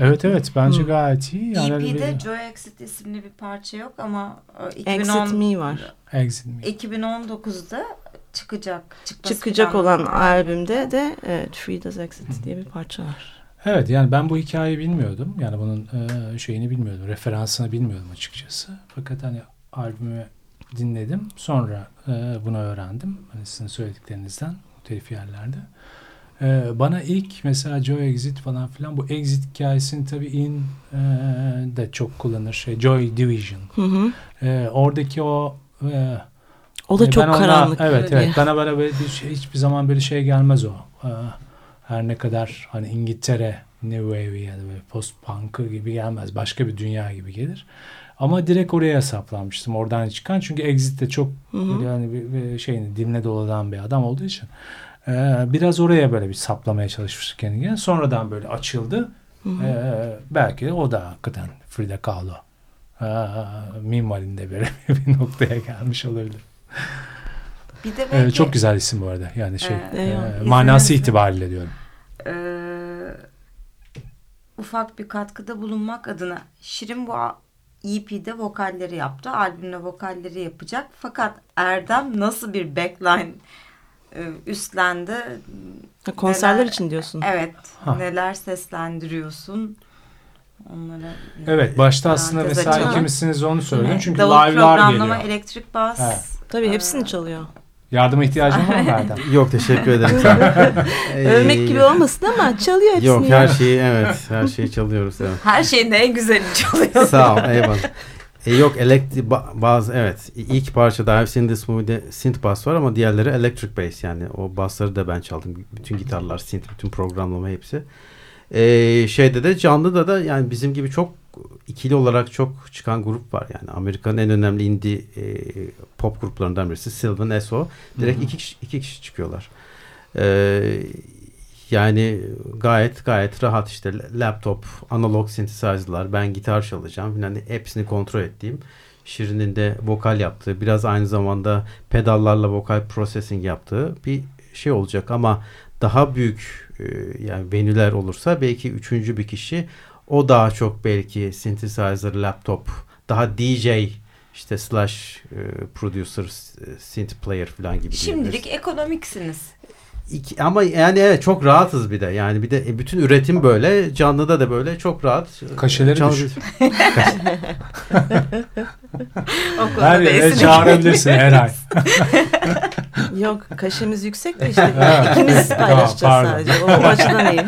Evet evet bence Hı. gayet iyi. Yani EP'de bir- Joy Exit isimli bir parça yok ama e, Exit 2010, Me var. Exit mi? 2019'da çıkacak. Çıkacak planlı olan albüm. albümde de evet, Frida's Exit diye bir parça var. Evet yani ben bu hikayeyi bilmiyordum. Yani bunun e, şeyini bilmiyordum. Referansını bilmiyordum açıkçası. Fakat hani albümü dinledim. Sonra e, bunu öğrendim. Hani sizin söylediklerinizden muhtelif yerlerde. E, bana ilk mesela Joy Exit falan filan bu Exit hikayesini tabii in e, de çok kullanır. Şey, Joy Division. Hı hı. E, oradaki o e, O da e, çok ona- karanlık. evet böyle. evet. Bana böyle, bir şey, hiçbir zaman böyle şey gelmez o. Ee, her ne kadar hani İngiltere New Wave ya da böyle post punk'ı gibi gelmez. Başka bir dünya gibi gelir. Ama direkt oraya saplanmıştım. Oradan çıkan çünkü Exit'te çok böyle yani bir, bir şeyini dinle doladan bir adam olduğu için e, biraz oraya böyle bir saplamaya çalışmıştık kendine. Sonradan böyle açıldı. E, belki o da hakikaten Frida Kahlo. E, minvalinde böyle bir noktaya gelmiş olabilir. Bir de E, belki çok güzel isim bu arada. Yani şey Ee, e, eyvallah. manası itibariyle diyorum. e, ufak bir katkıda bulunmak adına Şirin bu EP'de vokalleri yaptı. Albümde vokalleri yapacak. Fakat Erdem nasıl bir backline e, üstlendi? Ha, konserler Neler- için diyorsun. Evet. Ha. Neler seslendiriyorsun? Onlara Evet başta aslında mesela açalım. ikimizsiniz onu söyledim. Evet, Çünkü davul live'lar programlama, geliyor. elektrik bas. Evet. Tabii hepsini çalıyor. Yardıma ihtiyacın var mı Erdem? Yok teşekkür ederim. Övmek gibi olmasın ama çalıyor hepsini. Yok her şeyi evet her şeyi çalıyoruz. Evet. Her şeyin en güzelini çalıyor. Sağ ol eyvallah. E, yok elektrik bazı evet ilk parçada I've Seen This Movie'de synth bass var ama diğerleri electric bass yani o bassları da ben çaldım. Bütün gitarlar synth, bütün programlama hepsi. E, şeyde de canlıda da yani bizim gibi çok ikili olarak çok çıkan grup var yani Amerika'nın en önemli indie e, pop gruplarından birisi Sylvan Esso. Direkt iki kişi, iki kişi çıkıyorlar. E, yani gayet gayet rahat işte laptop, analog synthesizer'lar, ben gitar çalacağım filan hepsini kontrol ettiğim. Şirin'in de vokal yaptığı, biraz aynı zamanda pedallarla vokal processing yaptığı bir şey olacak ama daha büyük e, yani venüler olursa belki üçüncü bir kişi o daha çok belki synthesizer, laptop, daha DJ işte slash e, producer, synth player falan gibi. Şimdilik ekonomiksiniz. İki, ama yani evet çok rahatız bir de. Yani bir de e, bütün üretim böyle. Canlıda da böyle çok rahat. Kaşeleri Canlı- konuda Her yere çağırabilirsin her ay. Yok kaşemiz yüksek de işte ikimiz Tamam, paylaşacağız pardon. sadece. O, o açıdan iyi.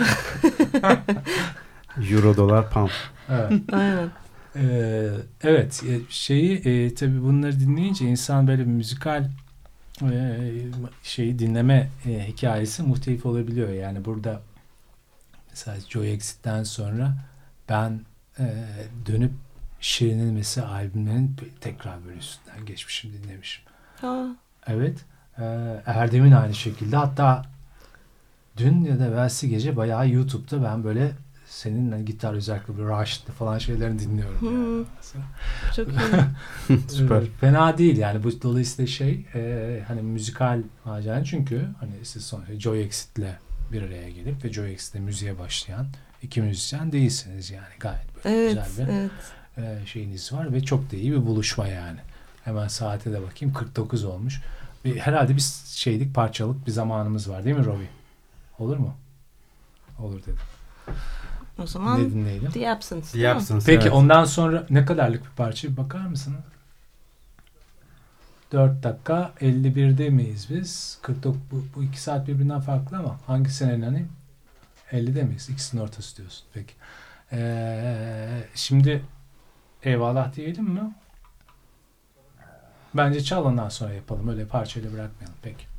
Euro, dolar, pound. Evet. Aynen. Ee, evet e, şeyi e, tabii bunları dinleyince insan böyle bir müzikal e, şeyi dinleme e, hikayesi muhtelif olabiliyor. Yani burada mesela Joy Exit'ten sonra ben e, dönüp Şirin'in mesela albümlerin tekrar böyle üstünden geçmişim dinlemişim. Ha, Evet. E, Erdem'in aynı şekilde. Hatta dün ya da evvelsi gece bayağı YouTube'da ben böyle senin gitar özellikle bir Rush'lı falan şeylerini dinliyorum. Hmm. Yani. Çok iyi. Süper. Fena değil yani bu dolayısıyla şey e, hani müzikal macera çünkü hani siz sonuçta Joy Exit'le bir araya gelip ve Joy Exit'le müziğe başlayan iki müzisyen değilsiniz yani gayet böyle Evet, güzel bir evet. e, şeyiniz var ve çok da iyi bir buluşma yani. Hemen saate de bakayım 49 olmuş. Bir, herhalde bir şeylik parçalık bir zamanımız var değil mi Robbie? Olur mu? Olur dedim. O Ne zaman dinleyelim? The Absence. The? Absence, Peki evet. ondan sonra ne kadarlık bir parça bir bakar mısınız? 4 dakika 51'de miyiz biz? 49 bu, bu 2 saat birbirinden farklı ama hangi senenin hani? 50'de miyiz? İkisinin ortası diyorsun. Peki. Ee, şimdi eyvallah diyelim mi? Bence çal ondan sonra yapalım. Öyle parçayla bırakmayalım. Peki.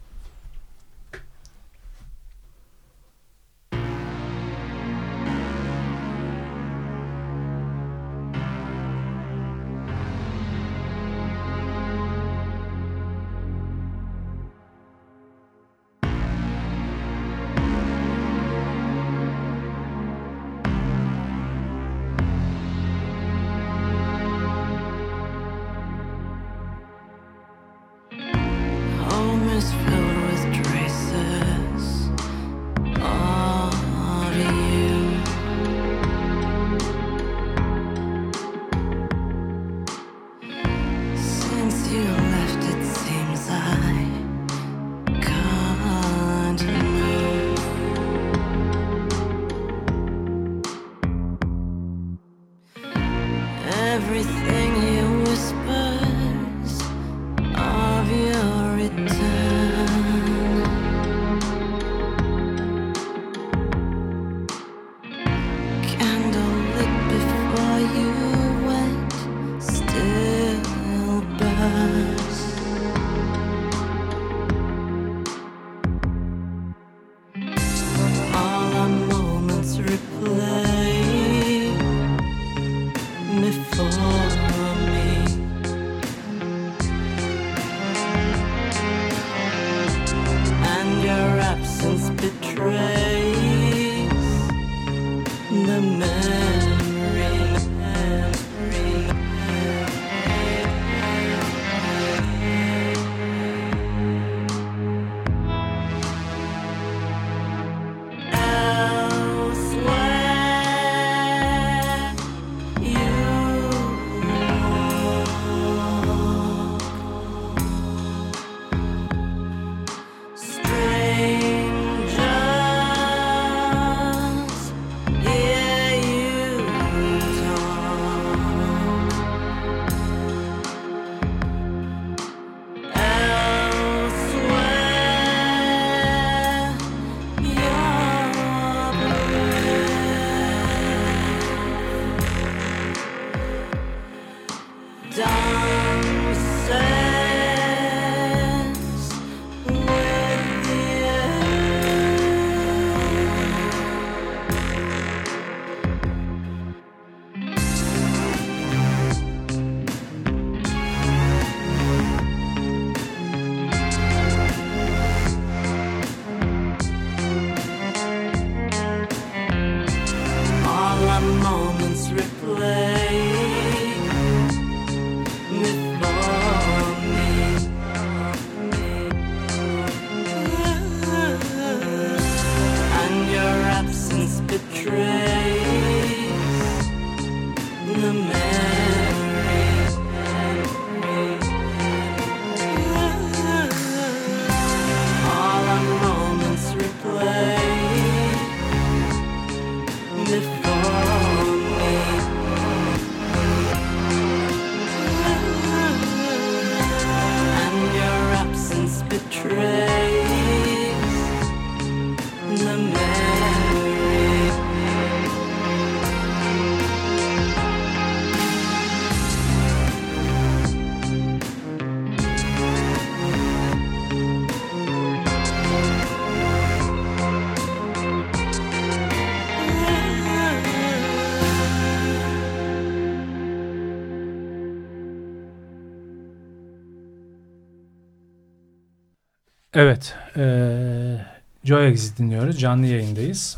Evet. eee Joy Exit dinliyoruz. Canlı yayındayız.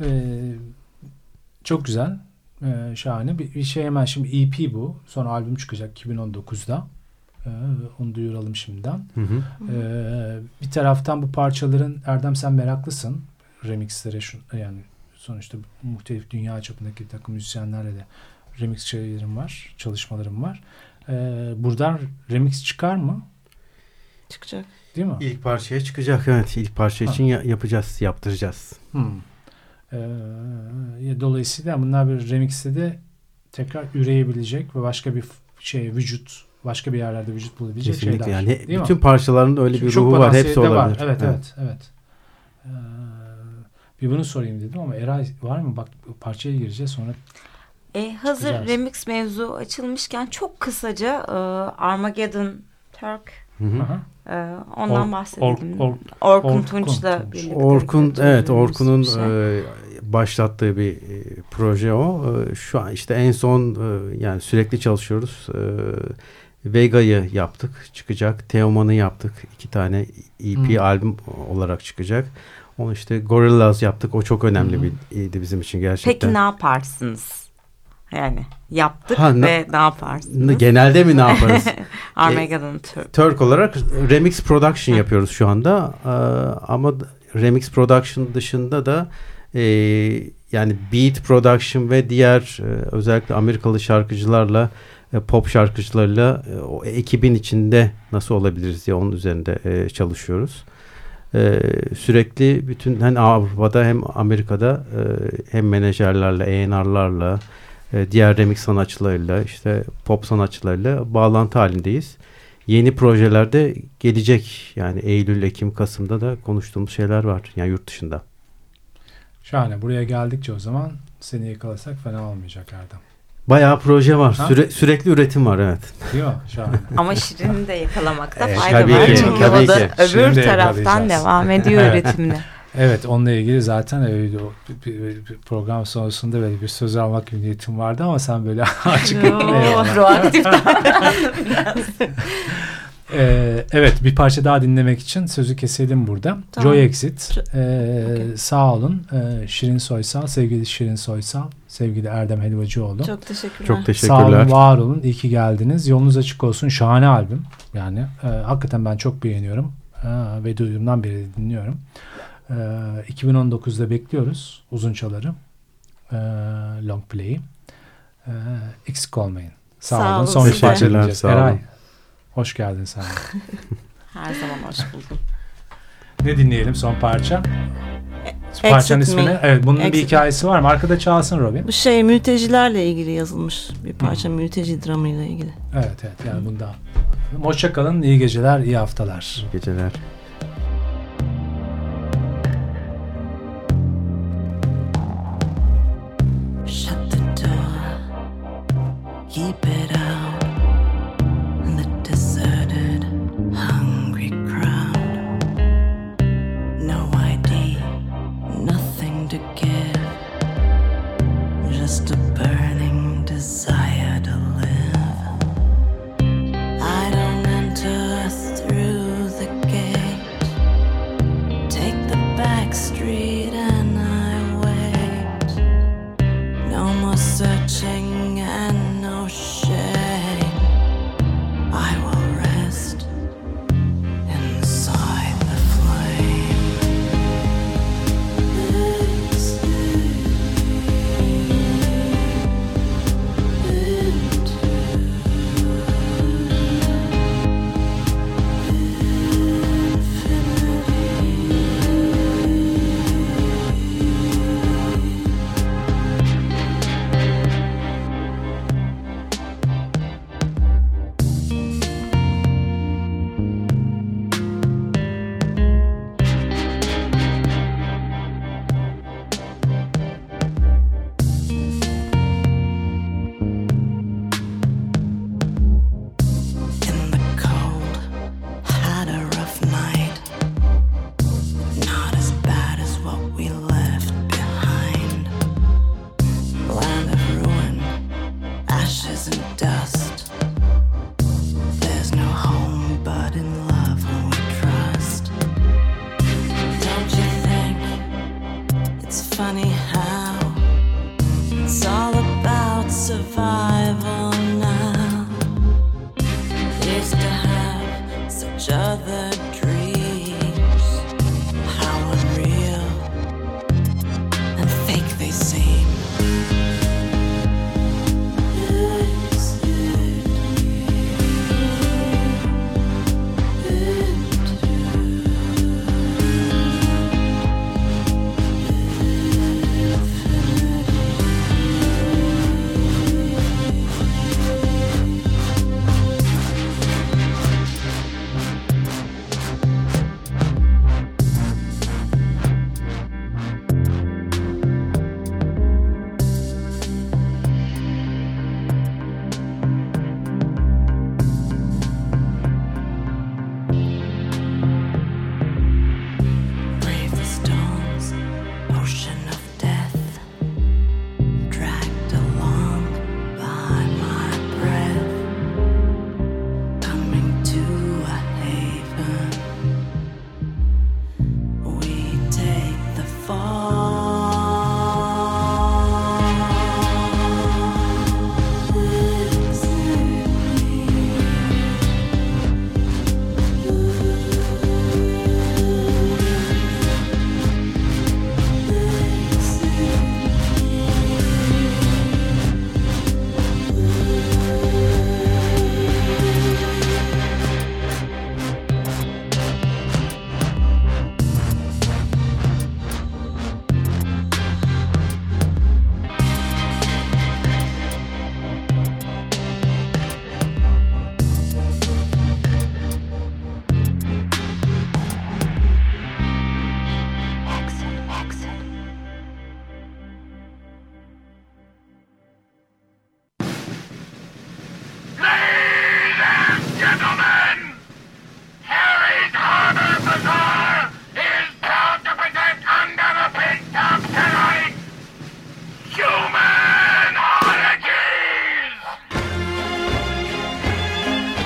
Eee, çok güzel. eee, şahane. Bir, bir şey hemen şimdi EP bu. Sonra albüm çıkacak 2019'da. Eee, onu duyuralım şimdiden. Hı hı. Eee, bir taraftan bu parçaların Erdem sen meraklısın. Remixlere şu, yani sonuçta muhtelif dünya çapındaki bir takım müzisyenlerle de remix şeylerim var, çalışmalarım var. Eee, buradan remix çıkar mı? Çıkacak. Değil mi? İlk parçaya çıkacak evet. İlk parça Ha. için ya- yapacağız, yaptıracağız. Hmm. Ee, dolayısıyla bunlar bir remixte de tekrar üreyebilecek ve başka bir şey vücut başka bir yerlerde vücut bulabilecek Kesinlikle şeyler. yani Değil mi? bütün parçaların öyle Çünkü bir ruhu var. Hepsi olabilir. Var. Evet evet evet. Ee, bir bunu sorayım dedim ama Eray var mı? Bak parçaya gireceğiz sonra. E, hazır Çıkacağız. remix mevzu açılmışken çok kısaca e, Armageddon Turk Hı hı. Aha. e, ondan Ork- bahsedelim. Ork- Orkun Orkun Tunç'la Tunç. birlikte. Orkun evet Orkun'un bir şey. e, başlattığı bir e, proje o. E, şu an işte en son e, yani sürekli çalışıyoruz. E, Vega'yı yaptık çıkacak. Teoman'ı yaptık. iki tane EP Hmm. albüm olarak çıkacak. Onu işte Gorillaz yaptık. O çok önemli Hı hı. bir iyiydi bizim için gerçekten. Peki ne yaparsınız? Yani yaptık Ha, ne- ve ne yaparsınız? Genelde mi ne yaparız? Armageddon Turk. Turk olarak remix production yapıyoruz şu anda. Ee, ama remix production dışında da e, yani beat production ve diğer e, özellikle Amerikalı şarkıcılarla e, pop şarkıcılarla e, o ekibin içinde nasıl olabiliriz diye onun üzerinde e, çalışıyoruz. E, sürekli bütün hem Avrupa'da hem Amerika'da e, hem menajerlerle, A&R'larla e, diğer remix sanatçılarıyla işte pop sanatçılarıyla bağlantı halindeyiz. Yeni projelerde gelecek yani Eylül, Ekim, Kasım'da da konuştuğumuz şeyler var yani yurt dışında. Şahane. Buraya geldikçe o zaman seni yakalasak fena olmayacak Erdem. Bayağı proje var. Ha? Süre- sürekli üretim var evet. Mi? Şahane. Ama Şirin'i de yakalamakta Evet, fayda var. Çünkü tabii o da öbür taraftan devam ediyor üretimine. Evet onunla ilgili zaten öyle o bir- bir- bir program sonrasında böyle bir söz almak niyetim vardı ama sen böyle açık. Proaktif Ee, evet bir parça daha dinlemek için sözü keselim burada. Tamam. Joy Exit. Ee, Okey. Sağ olun. Ee, Şirin Soysal, sevgili Şirin Soysal, sevgili Erdem Helvacıoğlu. Çok teşekkürler. Çok Sağ teşekkürler. olun, var olun. İyi ki geldiniz. Yolunuz açık olsun. Şahane albüm. Yani e, hakikaten ben çok beğeniyorum. E, ve duyduğumdan beri dinliyorum. E, 2019'da bekliyoruz uzunçaları. E, long play'i. E, eksik olmayın. Sağ, Sağ olun. olun. Son bir parça dinleyeceğiz. Eray, hoş geldin sen. Her zaman hoş buldum. ne dinleyelim son parça? Exit Parçanın ismini. Me. Evet, bunun bir Exit. hikayesi var mı? Arkada çalsın Robin. Bu şey mültecilerle ilgili yazılmış bir parça mülteci dramıyla ilgili. Evet evet yani bunda. Hoşça kalın. iyi geceler, iyi haftalar. Geceler. away.